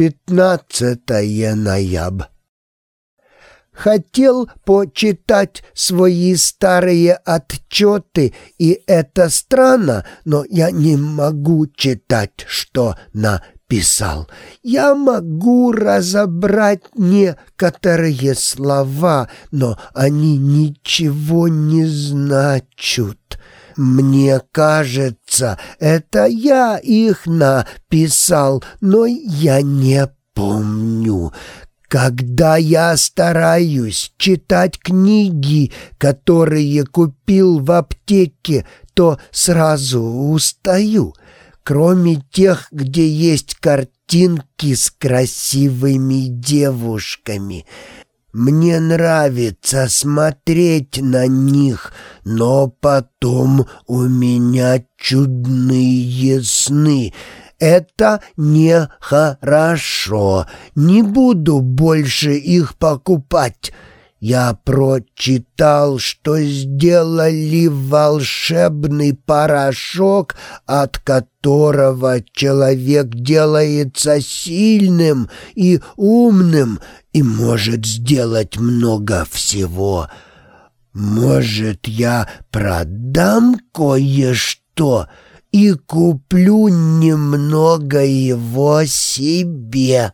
15 ноября. Хотел почитать свои старые отчеты, и это странно, но я не могу читать, что написал. Я могу разобрать некоторые слова, но они ничего не значат. Мне кажется, это я их написал, но я не помню. Когда я стараюсь читать книги, которые купил в аптеке, то сразу устаю. Кроме тех, где есть картинки с красивыми девушками. Мне нравится смотреть на них, но потом у меня чудные сны — это нехорошо. Не буду больше их покупать. Я прочитал, что сделали волшебный порошок, от которого человек делается сильным и умным и может сделать много всего. Может, я продам кое-что?» и куплю немного его себе».